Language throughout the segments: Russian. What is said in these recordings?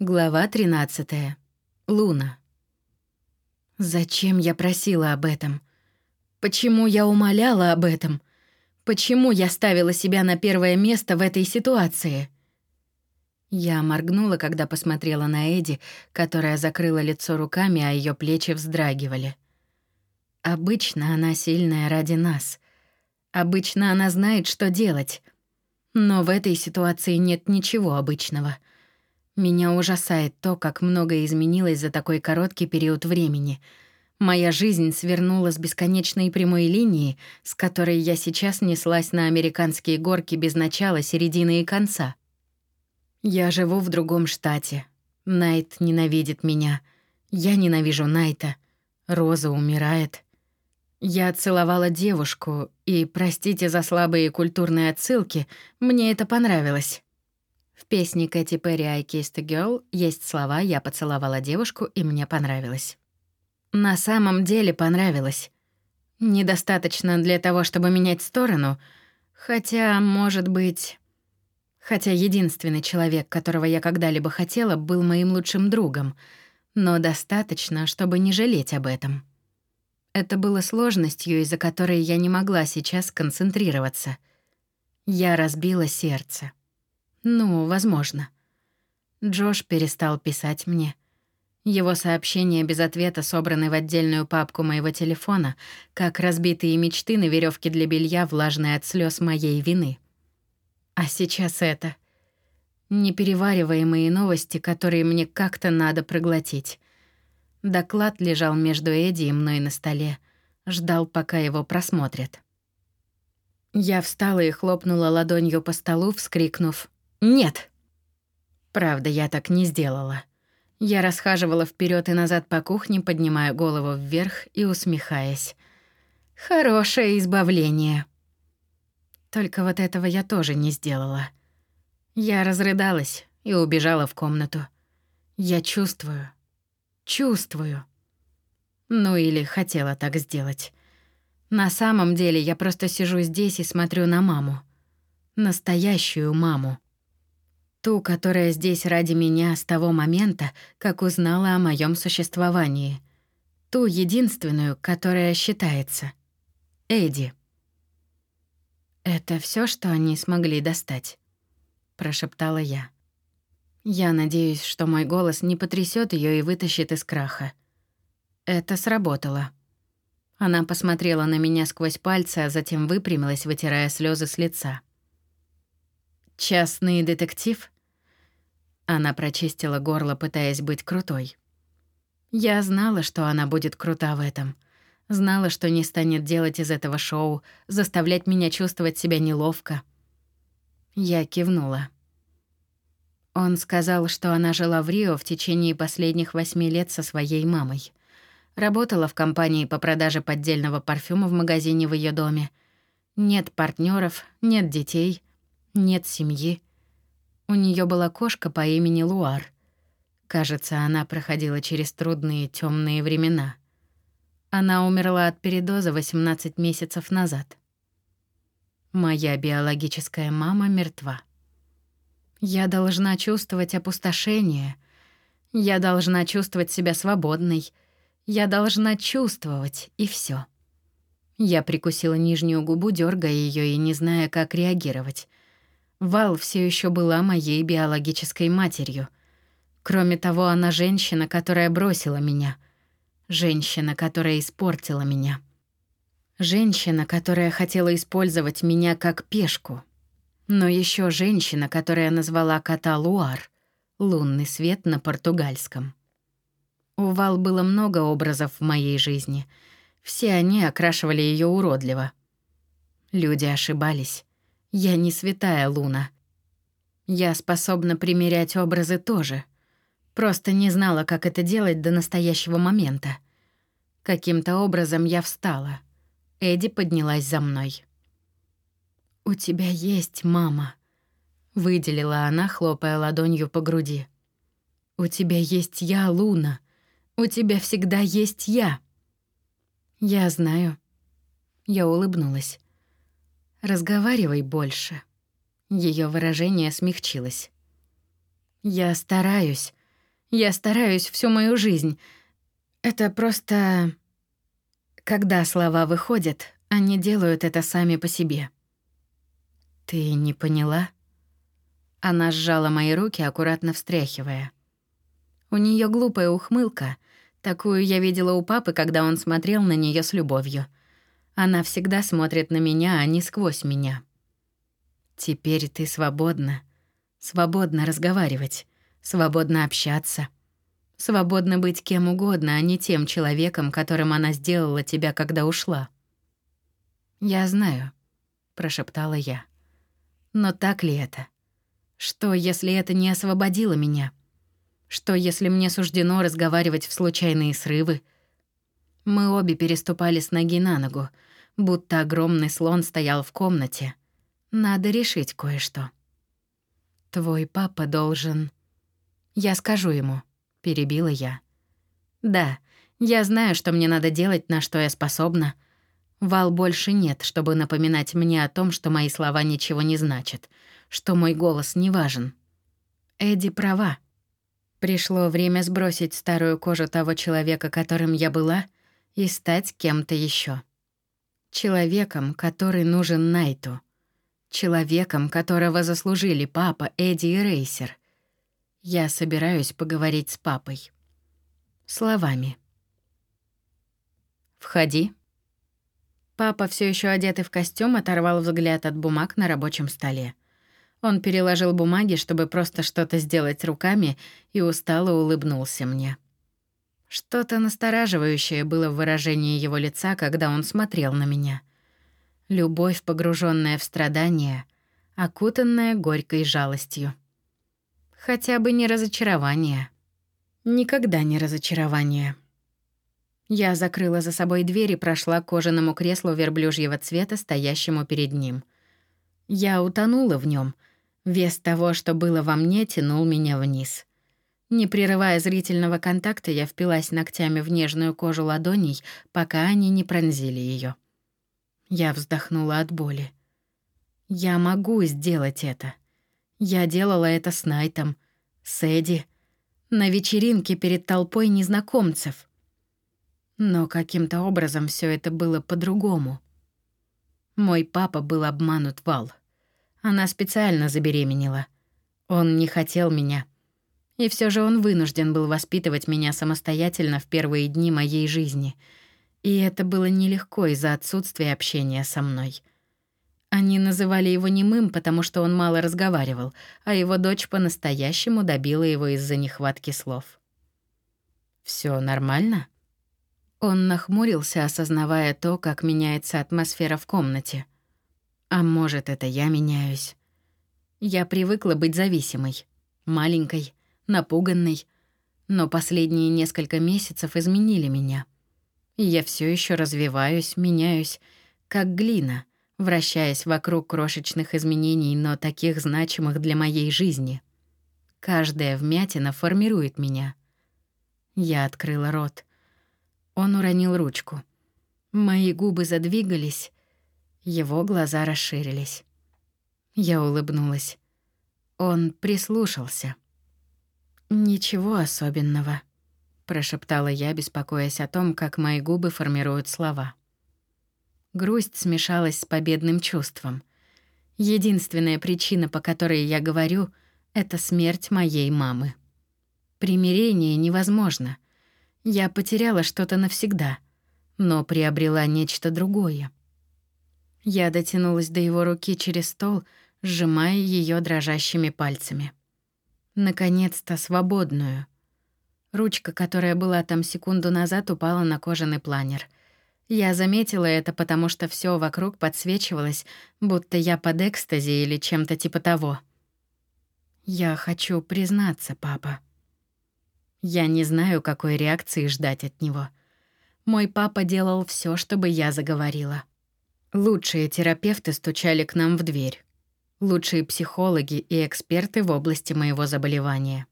Глава 13. Луна. Зачем я просила об этом? Почему я умоляла об этом? Почему я ставила себя на первое место в этой ситуации? Я моргнула, когда посмотрела на Эди, которая закрыла лицо руками, а ее плечи вздрагивали. Обычно она сильная ради нас. Обычно она знает, что делать. Но в этой ситуации нет ничего обычного — меня ужасает то, как многое изменилось за такой короткий период времени. Моя жизнь свернула с бесконечной прямой линии, с которой я сейчас неслась на американские горки без начала, середины и конца. Я живу в другом штате. Найт ненавидит меня. Я ненавижу Найта. Роза умирает. Я целовала девушку, и, простите за слабые культурные отсылки, мне это понравилось. В песне Кэти Перри «I kissed a girl» есть слова «Я поцеловала девушку, и мне понравилось». На самом деле понравилось. Недостаточно для того, чтобы менять сторону, хотя, может быть... Хотя единственный человек, которого я когда-либо хотела, был моим лучшим другом, но достаточно, чтобы не жалеть об этом. Это было сложностью, из-за которой я не могла сейчас концентрироваться. Я разбила сердце. Ну, возможно. Джош перестал писать мне. Его сообщения без ответа собраны в отдельную папку моего телефона, как разбитые мечты на веревке для белья, влажные от слез моей вины. А сейчас это. Неперевариваемые новости, которые мне как-то надо проглотить. Доклад лежал между Эдди и мной на столе. Ждал, пока его просмотрят. Я встала и хлопнула ладонью по столу, вскрикнув «Нет». Правда, я так не сделала. Я расхаживала вперед и назад по кухне, поднимая голову вверх и усмехаясь. Хорошее избавление. Только вот этого я тоже не сделала. Я разрыдалась и убежала в комнату. Я чувствую. Чувствую. Ну или хотела так сделать. На самом деле я просто сижу здесь и смотрю на маму. Настоящую маму. Ту, которая здесь ради меня с того момента, как узнала о моем существовании. Ту единственную, которая считается. Эдди. «Это все, что они смогли достать», — прошептала я. Я надеюсь, что мой голос не потрясет ее и вытащит из краха. Это сработало. Она посмотрела на меня сквозь пальцы, а затем выпрямилась, вытирая слезы с лица. «Частный детектив?» Она прочистила горло, пытаясь быть крутой. Я знала, что она будет крута в этом. Знала, что не станет делать из этого шоу, заставлять меня чувствовать себя неловко. Я кивнула. Он сказал, что она жила в Рио в течение последних восьми лет со своей мамой. Работала в компании по продаже поддельного парфюма в магазине в ее доме. Нет партнеров, нет детей, нет семьи. У нее была кошка по имени Луар. Кажется, она проходила через трудные темные времена. Она умерла от передоза 18 месяцев назад. Моя биологическая мама мертва. Я должна чувствовать опустошение. Я должна чувствовать себя свободной. Я должна чувствовать, и все. Я прикусила нижнюю губу, дергая ее и не зная, как реагировать. Вал все еще была моей биологической матерью. Кроме того, она женщина, которая бросила меня. Женщина, которая испортила меня. Женщина, которая хотела использовать меня как пешку. Но еще женщина, которая назвала кота Луар, лунный свет на португальском. У Вал было много образов в моей жизни. Все они окрашивали ее уродливо. Люди ошибались. Я не святая Луна. Я способна примерять образы тоже. Просто не знала, как это делать до настоящего момента. Каким-то образом я встала. Эдди поднялась за мной. «У тебя есть мама», — выделила она, хлопая ладонью по груди. «У тебя есть я, Луна. У тебя всегда есть я». «Я знаю». Я улыбнулась. Разговаривай больше. Ее выражение смягчилось. Я стараюсь, Я стараюсь всю мою жизнь. Это просто... Когда слова выходят, они делают это сами по себе. Ты не поняла? Она сжала мои руки, аккуратно встряхивая. У нее глупая ухмылка. Такую я видела у папы, когда он смотрел на нее с любовью. Она всегда смотрит на меня, а не сквозь меня. Теперь ты свободна. Свободно разговаривать, свободно общаться. Свободно быть кем угодно, а не тем человеком, которым она сделала тебя, когда ушла. «Я знаю», — прошептала я. «Но так ли это? Что, если это не освободило меня? Что, если мне суждено разговаривать в случайные срывы?» Мы обе переступали с ноги на ногу, будто огромный слон стоял в комнате. Надо решить кое-что. Твой папа должен... Я скажу ему, перебила я. Да, я знаю, что мне надо делать, на что я способна. Вал больше нет, чтобы напоминать мне о том, что мои слова ничего не значат, что мой голос не важен. Эдди права. Пришло время сбросить старую кожу того человека, которым я была, и стать кем-то еще. Человеком, который нужен Найту. Человеком, которого заслужили папа, Эдди и Рейсер. Я собираюсь поговорить с папой. Словами. «Входи». Папа, все еще одетый в костюм, оторвал взгляд от бумаг на рабочем столе. Он переложил бумаги, чтобы просто что-то сделать руками, и устало улыбнулся мне. Что-то настораживающее было в выражении его лица, когда он смотрел на меня — Любовь, погруженная в страдания, окутанная горькой жалостью. Хотя бы не разочарование. Никогда не разочарование. Я закрыла за собой дверь и прошла к кожаному креслу верблюжьего цвета, стоящему перед ним. Я утонула в нем. Вес того, что было во мне, тянул меня вниз. Не прерывая зрительного контакта, я впилась ногтями в нежную кожу ладоней, пока они не пронзили ее. Я вздохнула от боли. Я могу сделать это. Я делала это с Найтом, с Эдди, на вечеринке перед толпой незнакомцев. Но каким-то образом все это было по-другому. Мой папа был обманут Вал. Она специально забеременела. Он не хотел меня. И все же он вынужден был воспитывать меня самостоятельно в первые дни моей жизни — и это было нелегко из-за отсутствия общения со мной. Они называли его немым, потому что он мало разговаривал, а его дочь по-настоящему добила его из-за нехватки слов. Все нормально?» Он нахмурился, осознавая то, как меняется атмосфера в комнате. «А может, это я меняюсь?» Я привыкла быть зависимой, маленькой, напуганной, но последние несколько месяцев изменили меня — и я все еще развиваюсь, меняюсь, как глина, вращаясь вокруг крошечных изменений, но таких значимых для моей жизни. Каждая вмятина формирует меня. Я открыла рот. Он уронил ручку. Мои губы задвигались, его глаза расширились. Я улыбнулась. Он прислушался. Ничего особенного прошептала я, беспокоясь о том, как мои губы формируют слова. Грусть смешалась с победным чувством. Единственная причина, по которой я говорю, это смерть моей мамы. Примирение невозможно. Я потеряла что-то навсегда, но приобрела нечто другое. Я дотянулась до его руки через стол, сжимая ее дрожащими пальцами. Наконец-то свободную — Ручка, которая была там секунду назад, упала на кожаный планер. Я заметила это, потому что все вокруг подсвечивалось, будто я под экстази или чем-то типа того. Я хочу признаться, папа. Я не знаю, какой реакции ждать от него. Мой папа делал все, чтобы я заговорила. Лучшие терапевты стучали к нам в дверь. Лучшие психологи и эксперты в области моего заболевания.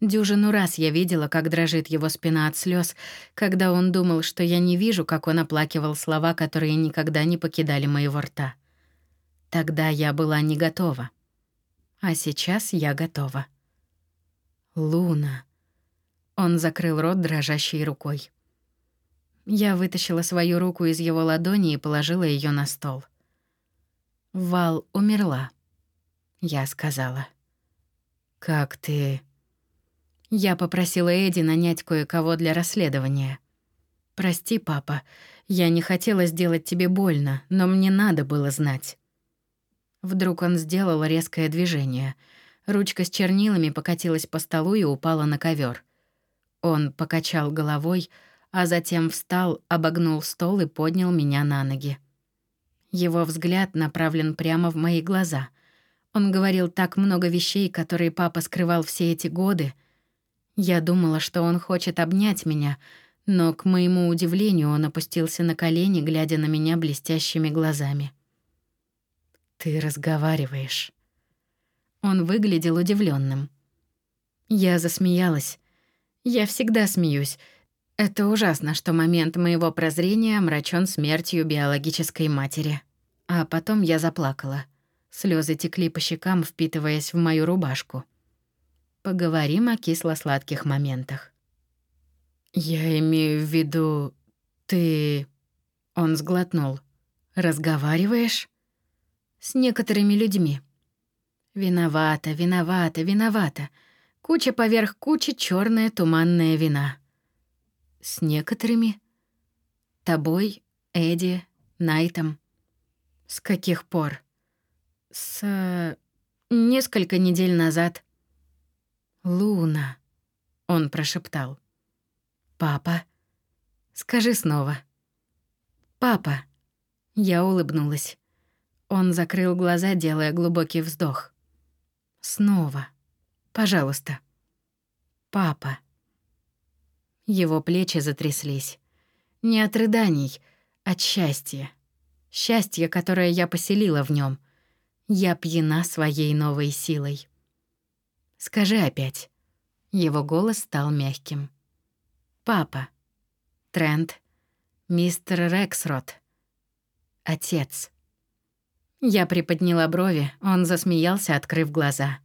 Дюжину раз я видела, как дрожит его спина от слез, когда он думал, что я не вижу, как он оплакивал слова, которые никогда не покидали моего рта. Тогда я была не готова. А сейчас я готова. Луна. Он закрыл рот дрожащей рукой. Я вытащила свою руку из его ладони и положила ее на стол. Вал умерла, я сказала. Как ты? Я попросила Эдди нанять кое-кого для расследования. Прости, папа, я не хотела сделать тебе больно, но мне надо было знать. Вдруг он сделал резкое движение. Ручка с чернилами покатилась по столу и упала на ковер. Он покачал головой, а затем встал, обогнул стол и поднял меня на ноги. Его взгляд направлен прямо в мои глаза. Он говорил так много вещей, которые папа скрывал все эти годы. Я думала, что он хочет обнять меня, но, к моему удивлению, он опустился на колени, глядя на меня блестящими глазами. «Ты разговариваешь». Он выглядел удивленным. Я засмеялась. Я всегда смеюсь, это ужасно, что момент моего прозрения омрачен смертью биологической матери. А потом я заплакала. Слезы текли по щекам, впитываясь в мою рубашку. Поговорим о кисло-сладких моментах. «Я имею в виду... ты...» Он сглотнул. «Разговариваешь?» «С некоторыми людьми». «Виновата, виновата, виновата. Куча поверх кучи черная туманная вина». С некоторыми? Тобой, Эдди, Найтом. С каких пор? С... несколько недель назад. Луна, он прошептал. Папа. Скажи снова. Папа. Я улыбнулась. Он закрыл глаза, делая глубокий вздох. Снова. Пожалуйста. Папа. Его плечи затряслись. Не от рыданий, от счастья. Счастье, которое я поселила в нем. Я пьяна своей новой силой. Скажи опять. Его голос стал мягким. Папа. Трент. Мистер Рексрот. Отец. Я приподняла брови, он засмеялся, открыв глаза.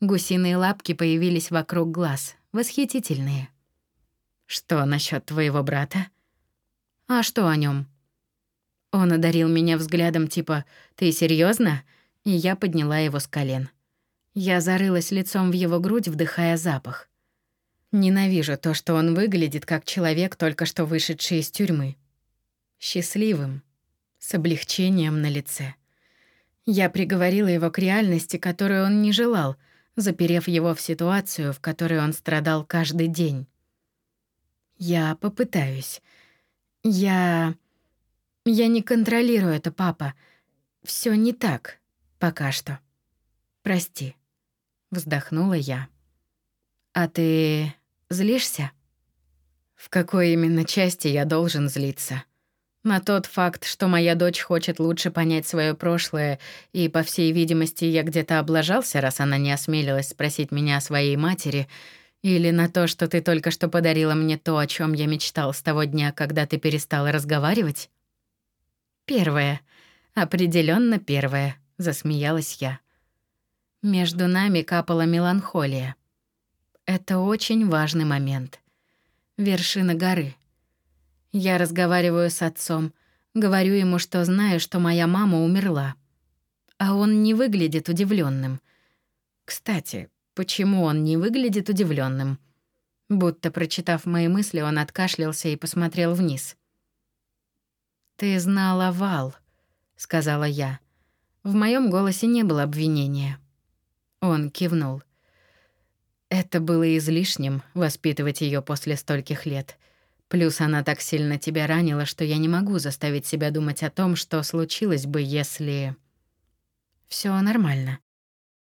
Гусиные лапки появились вокруг глаз, восхитительные. Что насчет твоего брата? А что о нем? Он одарил меня взглядом типа «Ты серьезно? И я подняла его с колен. Я зарылась лицом в его грудь, вдыхая запах. Ненавижу то, что он выглядит как человек, только что вышедший из тюрьмы. Счастливым, с облегчением на лице. Я приговорила его к реальности, которую он не желал, заперев его в ситуацию, в которой он страдал каждый день. Я попытаюсь. Я... Я не контролирую это, папа. Все не так. Пока что. Прости. Вздохнула я. А ты злишься? В какой именно части я должен злиться? На тот факт, что моя дочь хочет лучше понять свое прошлое, и, по всей видимости, я где-то облажался, раз она не осмелилась спросить меня о своей матери — или на то, что ты только что подарила мне то, о чем я мечтал с того дня, когда ты перестала разговаривать? Первое. определенно первое, засмеялась я. Между нами капала меланхолия. Это очень важный момент. Вершина горы. Я разговариваю с отцом, говорю ему, что знаю, что моя мама умерла. А он не выглядит удивленным. Кстати, Почему он не выглядит удивленным? Будто прочитав мои мысли, он откашлялся и посмотрел вниз. «Ты знала Вал», — сказала я. В моем голосе не было обвинения. Он кивнул. Это было излишним воспитывать ее после стольких лет. Плюс она так сильно тебя ранила, что я не могу заставить себя думать о том, что случилось бы, если Все нормально.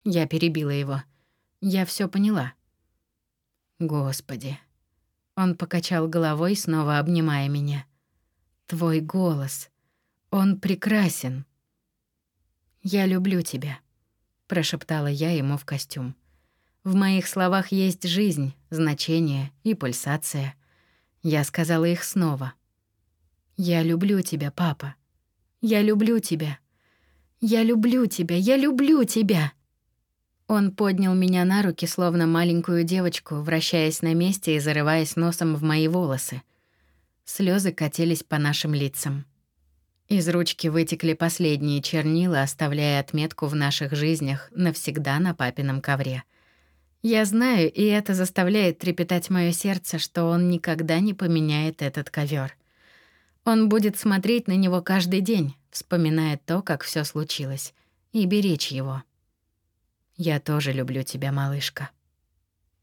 Я перебила его. Я все поняла. Господи. Он покачал головой, снова обнимая меня. Твой голос. Он прекрасен. Я люблю тебя, прошептала я ему в костюм. В моих словах есть жизнь, значение и пульсация. Я сказала их снова. Я люблю тебя, папа. Я люблю тебя. Я люблю тебя. Я люблю тебя. Он поднял меня на руки, словно маленькую девочку, вращаясь на месте и зарываясь носом в мои волосы. Слезы катились по нашим лицам. Из ручки вытекли последние чернила, оставляя отметку в наших жизнях навсегда на папином ковре. Я знаю, и это заставляет трепетать мое сердце, что он никогда не поменяет этот ковер. Он будет смотреть на него каждый день, вспоминая то, как все случилось, и беречь его. Я тоже люблю тебя, малышка.